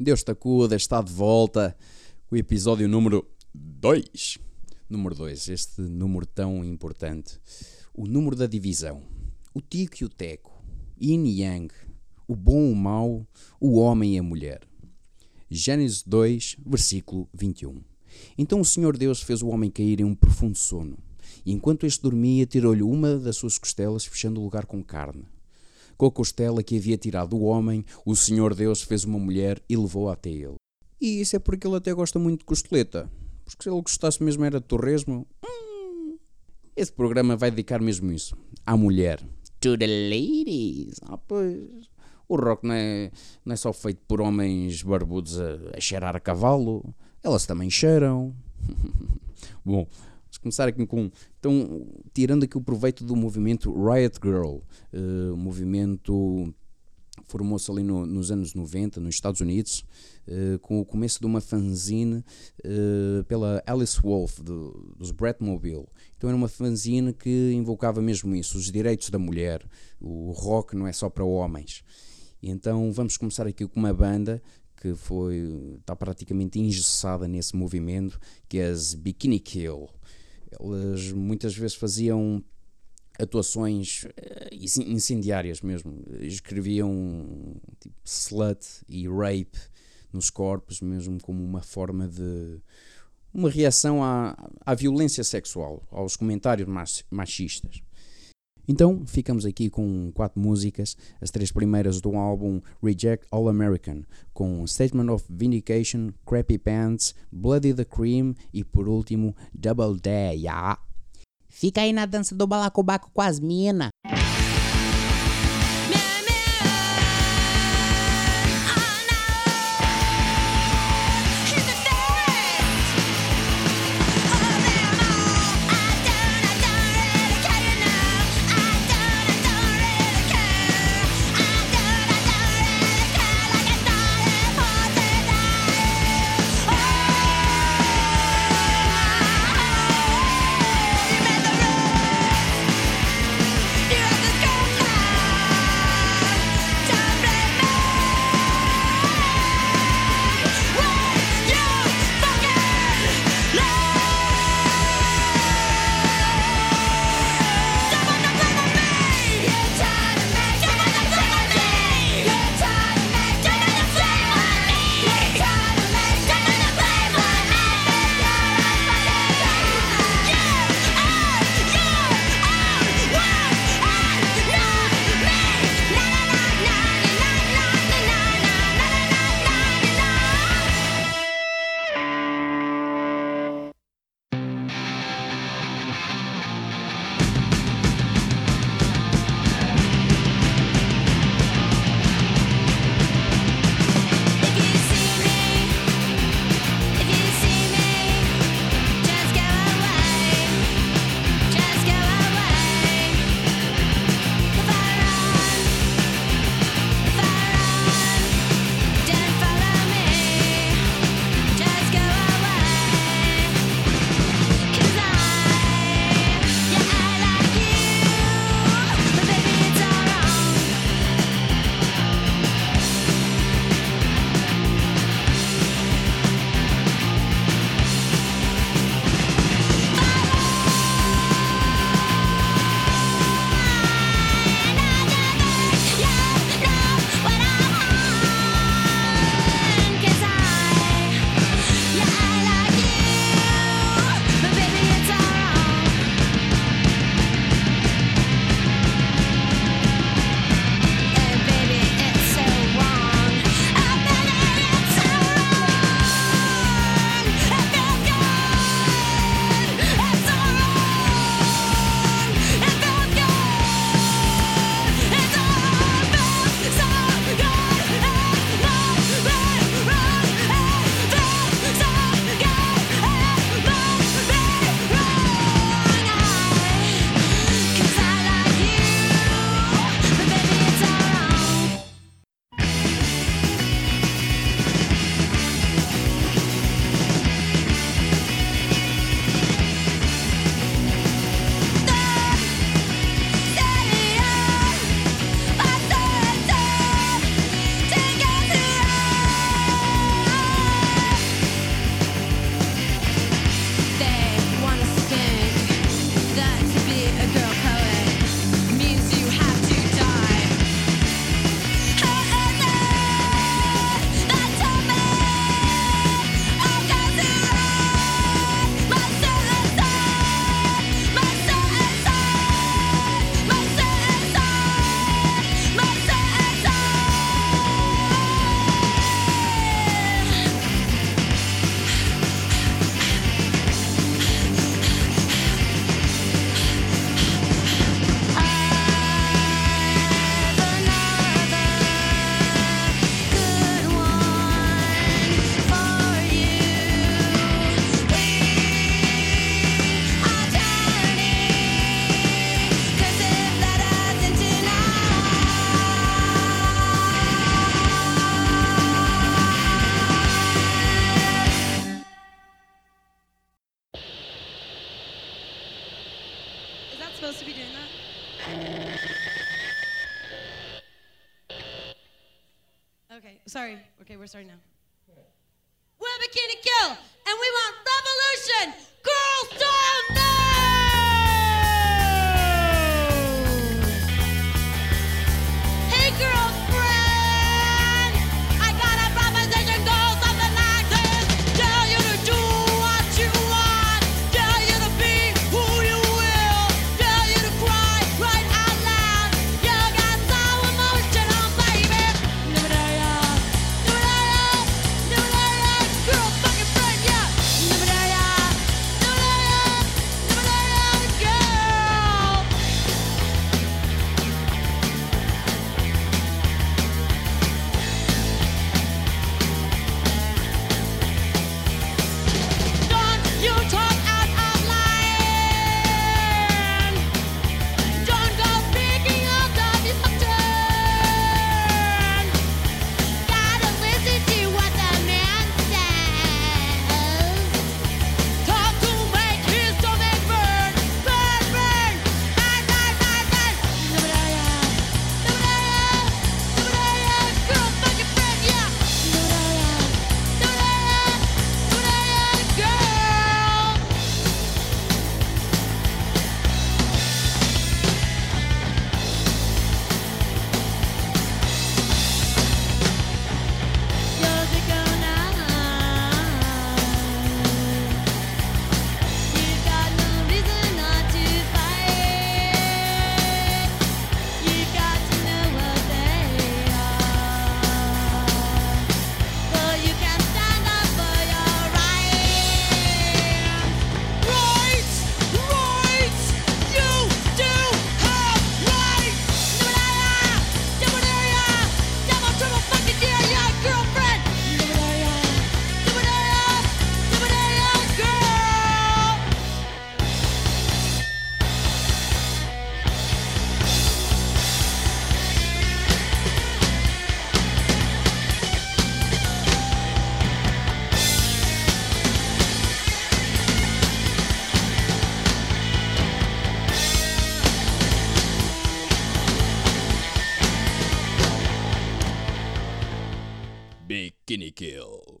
Deus te acuda, está de volta. O episódio número 2. Número 2, este número tão importante. O número da divisão. O tico e o teco. Yin e yang. O bom e o mau. O homem e a mulher. Gênesis 2, versículo 21. Então o Senhor Deus fez o homem cair em um profundo sono. E enquanto este dormia, tirou-lhe uma das suas costelas, fechando o lugar com carne. Com a costela que havia tirado o homem, o Senhor Deus fez uma mulher e levou-a até ele. E isso é porque ele até gosta muito de costeleta. Porque se ele gostasse mesmo era de torresmo. Hum, esse programa vai dedicar mesmo isso. À mulher. To the ladies. Ah, pois. O rock não é, não é só feito por homens barbudos a, a cheirar a cavalo. Elas também cheiram. Bom, Começar aqui com. Então, tirando aqui o proveito do movimento Riot Girl, uh, movimento formou-se ali no, nos anos 90, nos Estados Unidos, uh, com o começo de uma fanzine uh, pela Alice Wolf, do, dos Bratmobile. Então era uma fanzine que invocava mesmo isso, os direitos da mulher, o rock não é só para homens. E então vamos começar aqui com uma banda que foi está praticamente engessada nesse movimento, que é as Bikini Kill. Elas muitas vezes faziam atuações eh, incendiárias mesmo. Escreviam tipo, slut e rape nos corpos, mesmo como uma forma de. uma reação à, à violência sexual, aos comentários machistas. Então ficamos aqui com quatro músicas, as três primeiras do álbum Reject All American, com Statement of Vindication, Crappy Pants, Bloody the Cream e por último Double Day. Fica aí na dança do balacobaco com as mina.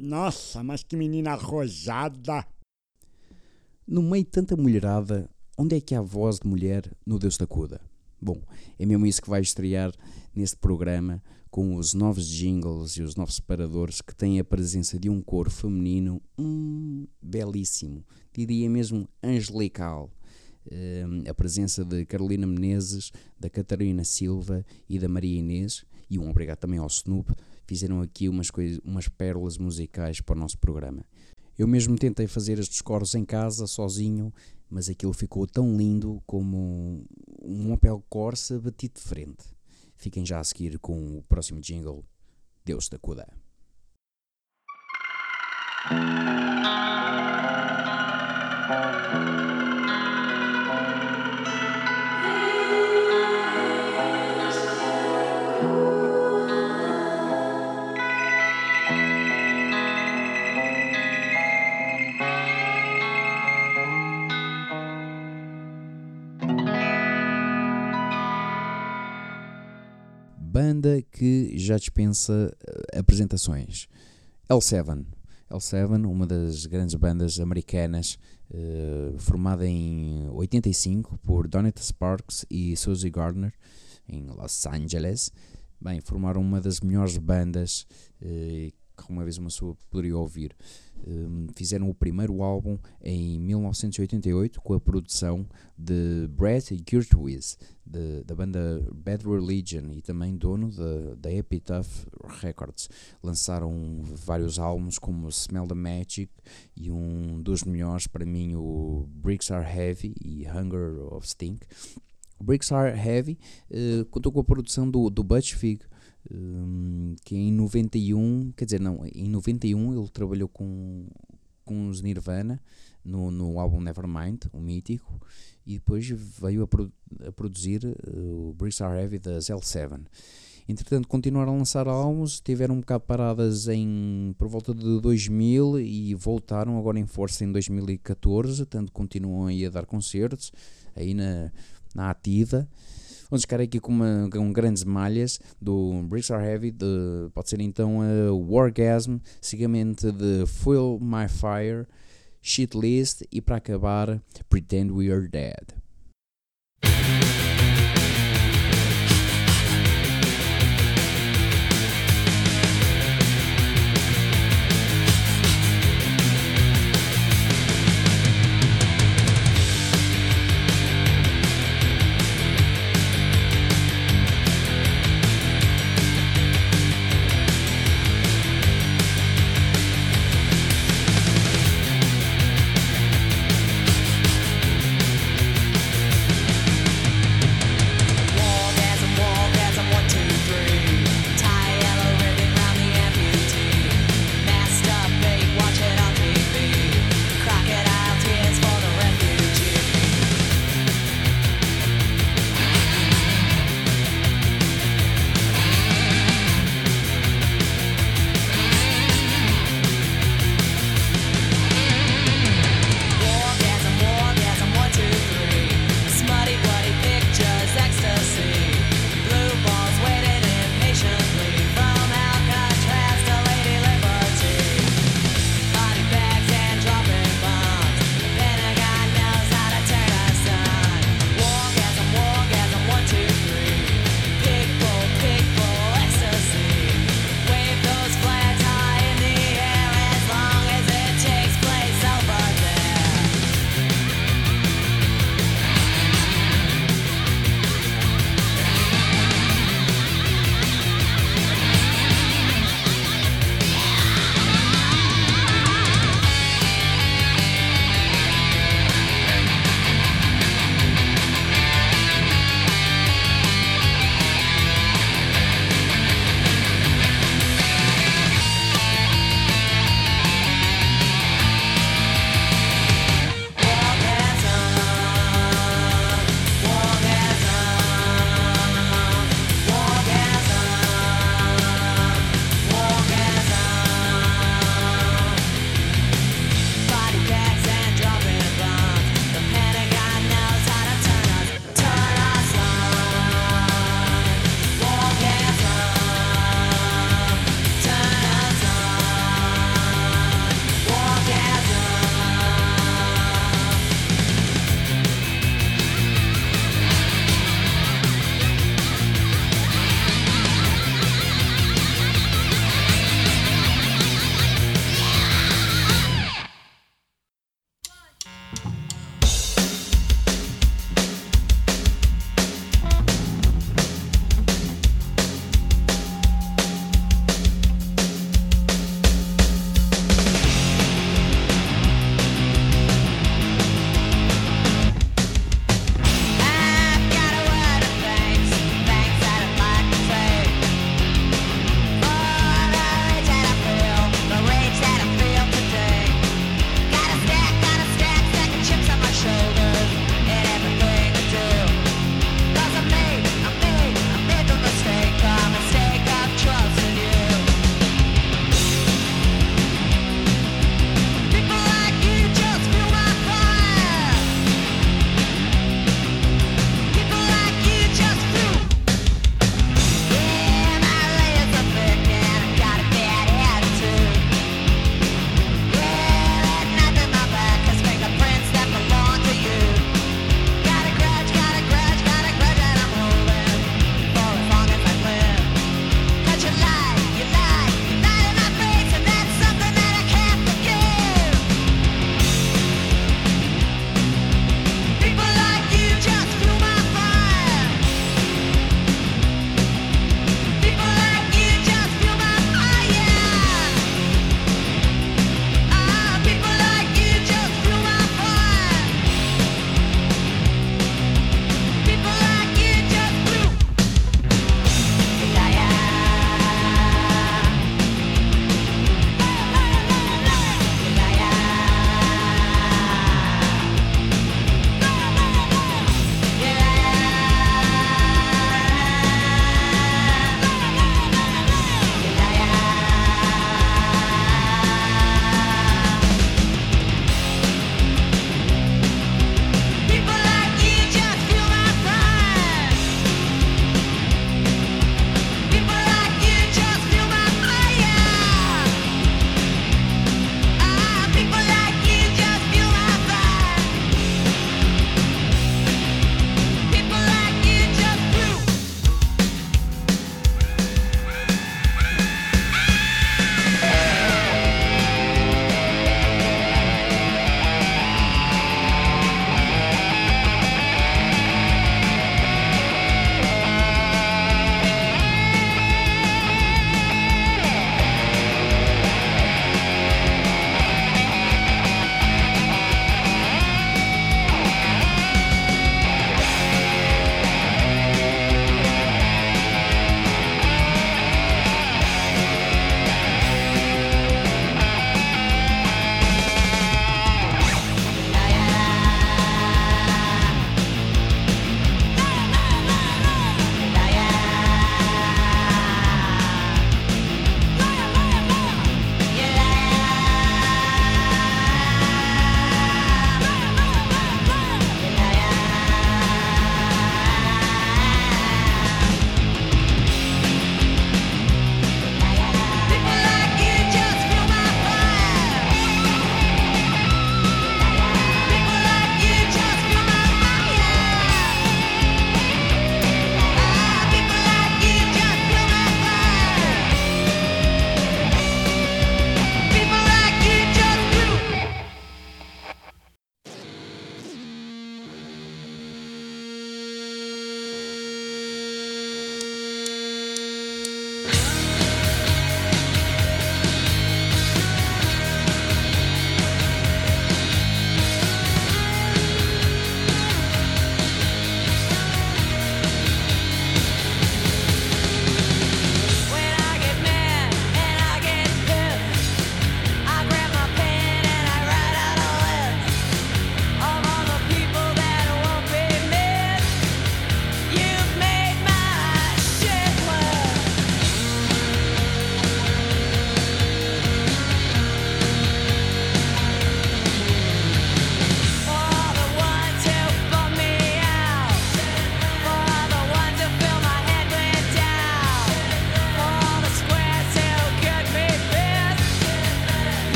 Nossa, mas que menina rosada. No meio de tanta mulherada, onde é que há voz de mulher no Deus da Cuda? Bom, é mesmo isso que vai estrear neste programa com os novos jingles e os novos separadores que têm a presença de um coro feminino hum, belíssimo, diria mesmo angelical. Hum, a presença de Carolina Menezes, da Catarina Silva e da Maria Inês, e um obrigado também ao Snoop, fizeram aqui umas, coisas, umas pérolas musicais para o nosso programa. Eu mesmo tentei fazer estes coros em casa, sozinho, mas aquilo ficou tão lindo como um Opel Corsa batido de frente. Fiquem já a seguir com o próximo jingle, Deus da Cuda. Banda que já dispensa eh, apresentações. L7. L7, uma das grandes bandas americanas, eh, formada em 85 por Donita Sparks e Suzy Gardner, em Los Angeles. Bem, formaram uma das melhores bandas eh, que uma vez uma pessoa poderia ouvir. Um, fizeram o primeiro álbum em 1988 com a produção de Brett Gurtwitz, de- da banda Bad Religion e também dono da, Epitaph Records. Lançaram vários álbuns como Smell the Magic e um dos melhores para mim, o Bricks Are Heavy e Hunger of Stink. Bricks Are Heavy eh, contou com a produção do, do Butch Vig, hum, que em 91, quer dizer, não, em 91 ele trabalhou com, com os Nirvana no, no álbum Nevermind, o mítico, e depois veio a, a produzir eh, o Bricks Are Heavy das L7. Entretanto, continuaram a lançar álbuns, estiveram um bocado paradas em, por volta de 2000 e voltaram agora em força em 2014, tanto continuam aí a dar concertos, aí na, na ativa. Vamos ficar aqui com, uma, com grandes malhas do Bricks Are Heavy, de, pode ser então a Wargasm, seguidamente de Fuel My Fire, Shit List e para acabar Pretend We Are Dead.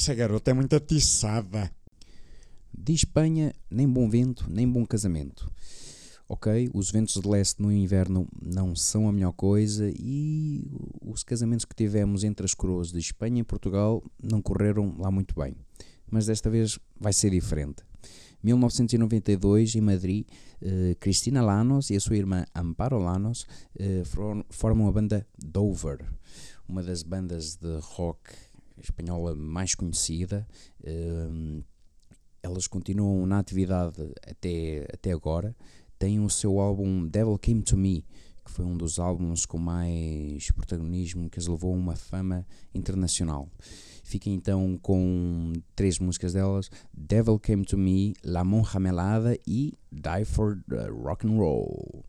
Essa garota é muito atiçada. De Espanha, nem bom vento, nem bom casamento. Ok, os ventos de leste no inverno não são a melhor coisa e os casamentos que tivemos entre as coroas de Espanha e Portugal não correram lá muito bem. Mas desta vez vai ser diferente. 1992, em Madrid, eh, Cristina Lanos e a sua irmã Amparo Lanos eh, formam a banda Dover, uma das bandas de rock espanhola mais conhecida. Eh, elas continuam na atividade até, até agora. Têm o seu álbum Devil Came to Me, que foi um dos álbuns com mais protagonismo que as levou a uma fama internacional. Fiquem então com três músicas delas: Devil Came to Me, La Monja Melada e Die for the Rock and Roll.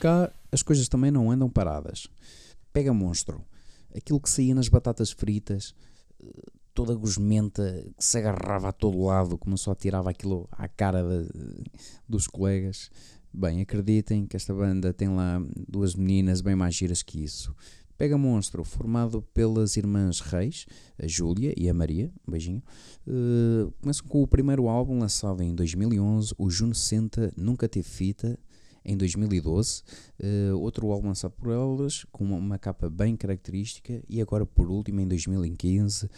Cá as coisas também não andam paradas. Pega monstro, aquilo que saía nas batatas fritas, toda gosmenta, que se agarrava a todo lado, começou a tirava aquilo à cara de- dos colegas. Bem, acreditem que esta banda tem lá duas meninas bem mais giras que isso. Pega Monstro, formado pelas irmãs Reis, a Júlia e a Maria, um beijinho, começam com o primeiro álbum lançado em 2011, o Juno 60 Nunca Teve Fita, em 2012, eh, outro álbum lançado por elas, com uma, uma capa bem característica, e agora por último, em 2015,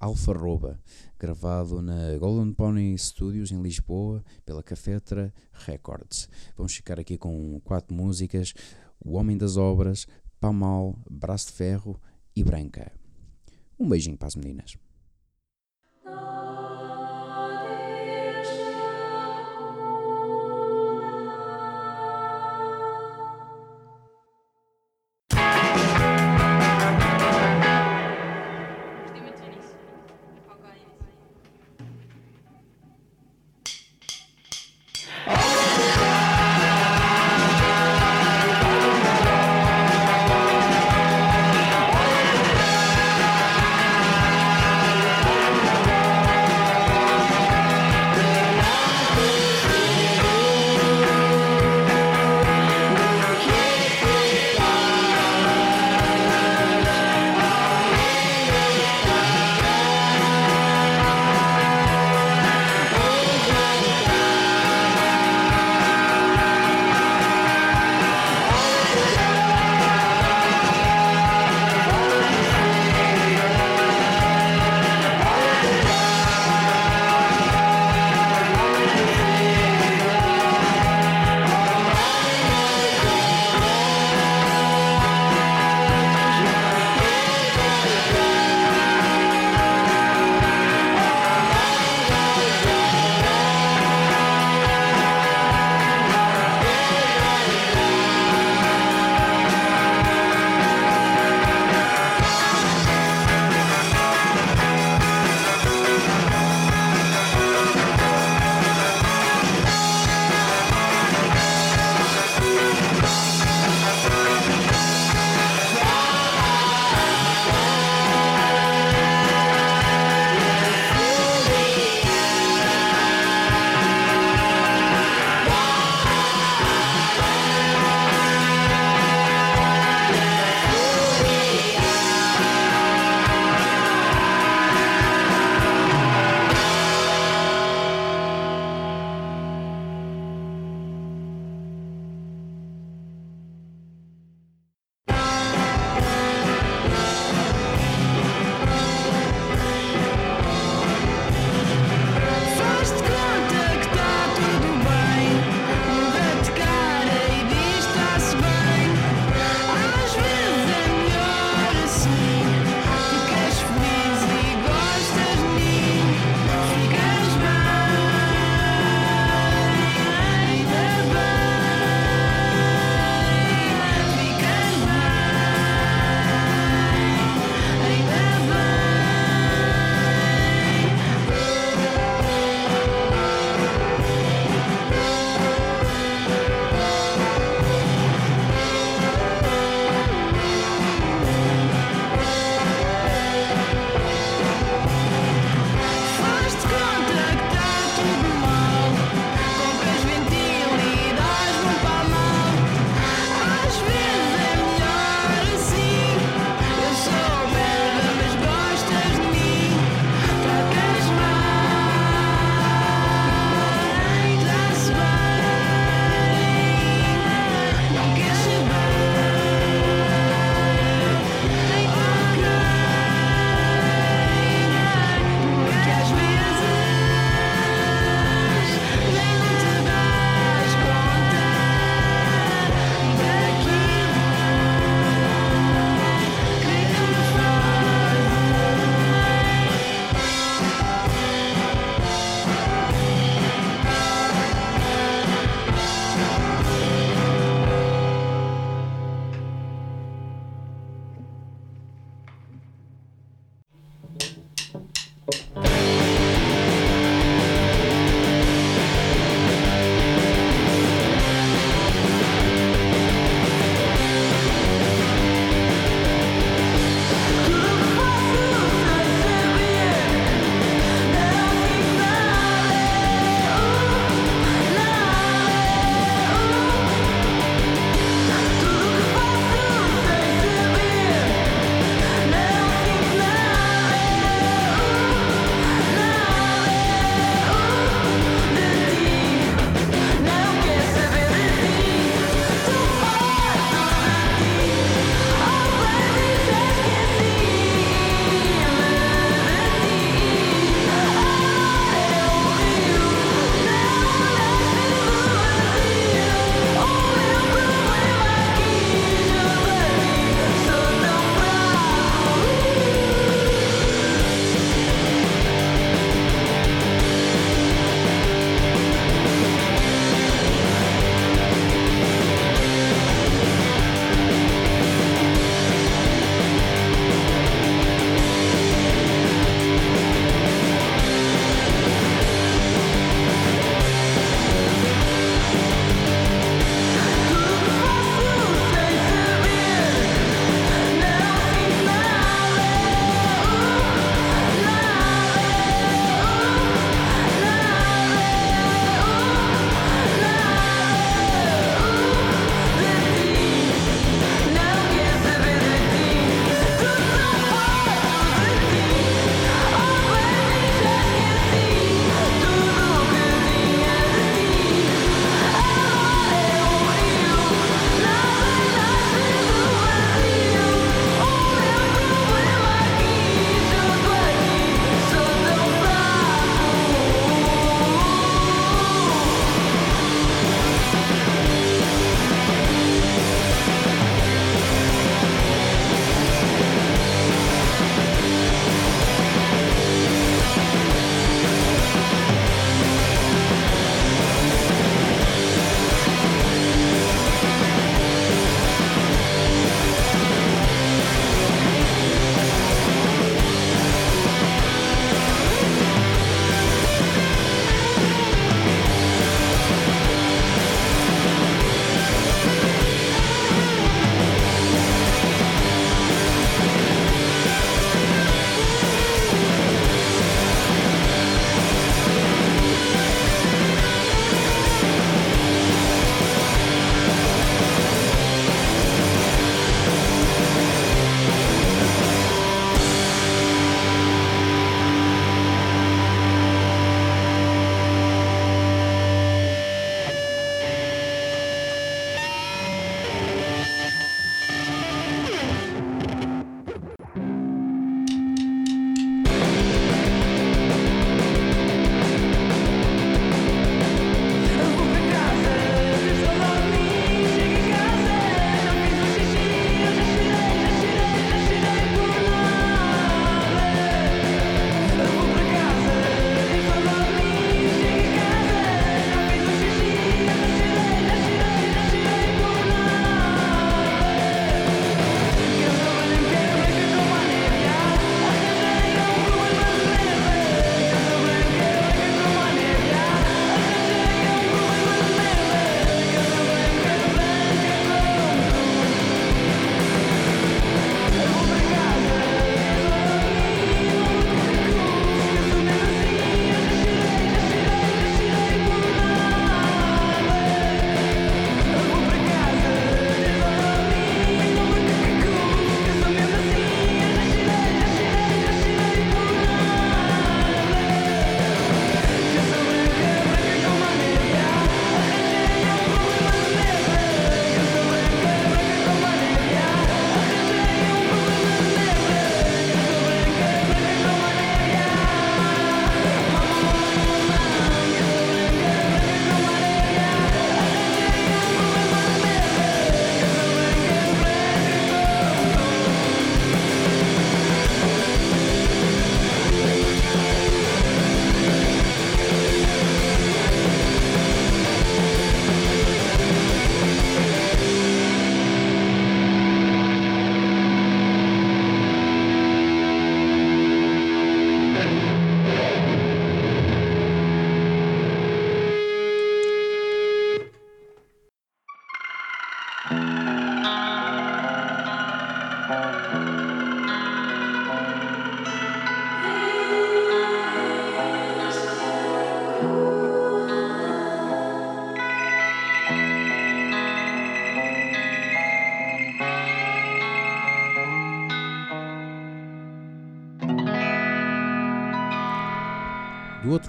Alfa Roba, gravado na Golden Pony Studios em Lisboa, pela Cafetra Records. Vamos ficar aqui com quatro músicas, O Homem das Obras, Pamal, Braço de Ferro e Branca. Um beijinho para as meninas.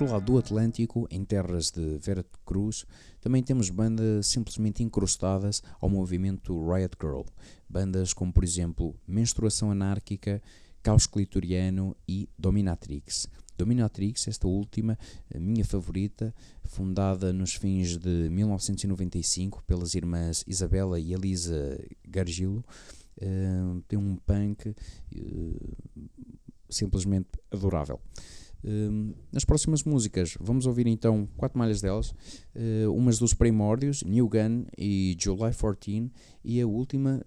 outro lado do Atlântico, em terras de Veracruz, também temos bandas simplesmente incrustadas ao movimento Riot Girl. Bandas como, por exemplo, Menstruação Anárquica, Caos Clitoriano e Dominatrix. Dominatrix, esta última, eh, minha favorita, fundada nos fins de 1995 pelas irmãs Isabela e Elisa Gargilo, eh, tem um punk eh, simplesmente adorável. Hum, nas próximas músicas, vamos ouvir então quatro malhas delas, uh, umas dos Primórdios, New Gun e July 14, e a última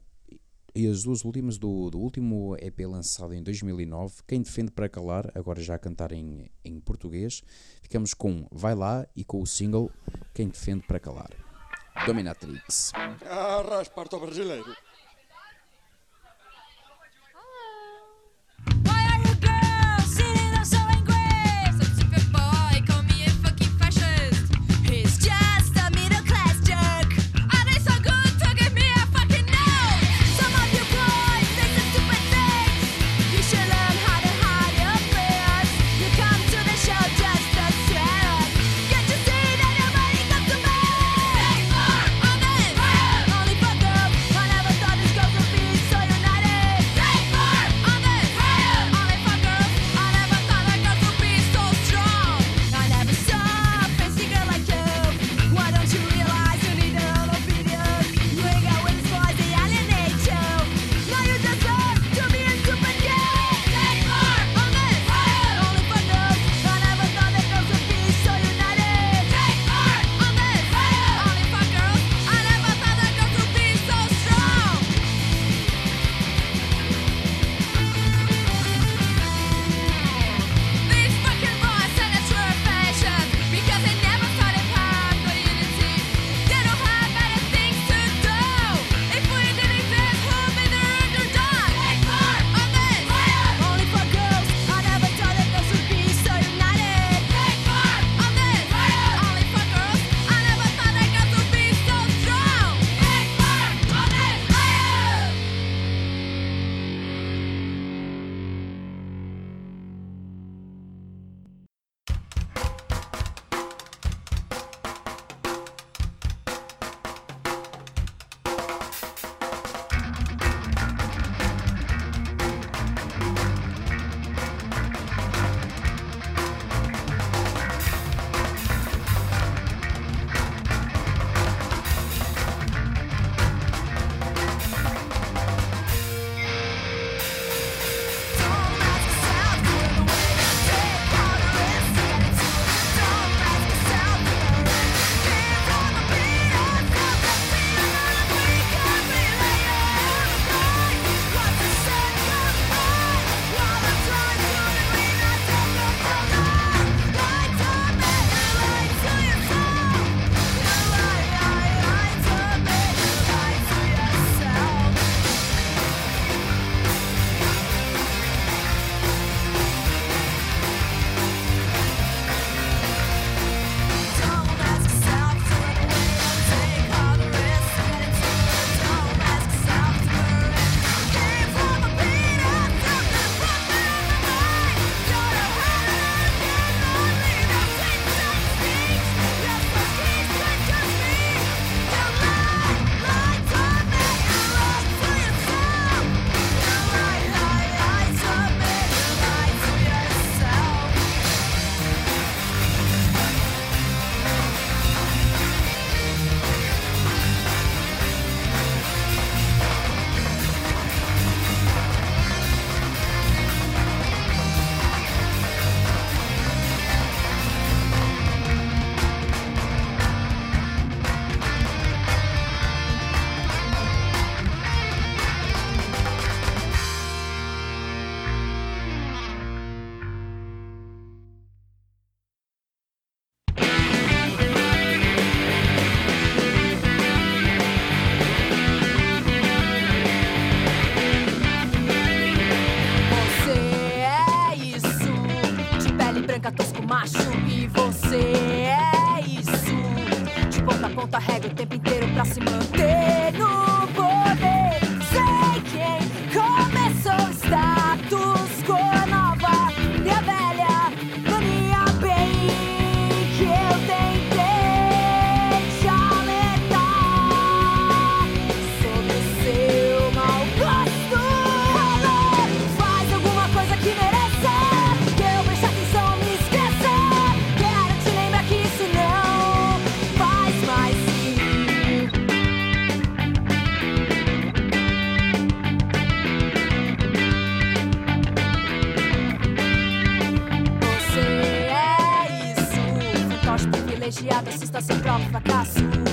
e as duas últimas do, do último EP lançado em 2009, Quem Defende para Calar, agora já a cantar em, em português, ficamos com Vai Lá e com o single Quem Defende para Calar. Dominatrix. Arras, parto brasileiro. privilegiado, assista sem prova fracasso.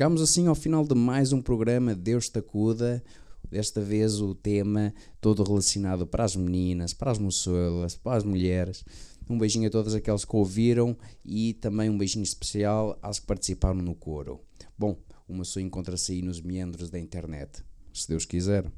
Chegámos assim ao final de mais um programa Deus te acuda. Desta vez o tema todo relacionado para as meninas, para as moçolas, para as mulheres. Um beijinho a todas aquelas que ouviram e também um beijinho especial às que participaram no coro. Bom, uma só encontra-se aí nos meandros da internet, se Deus quiser.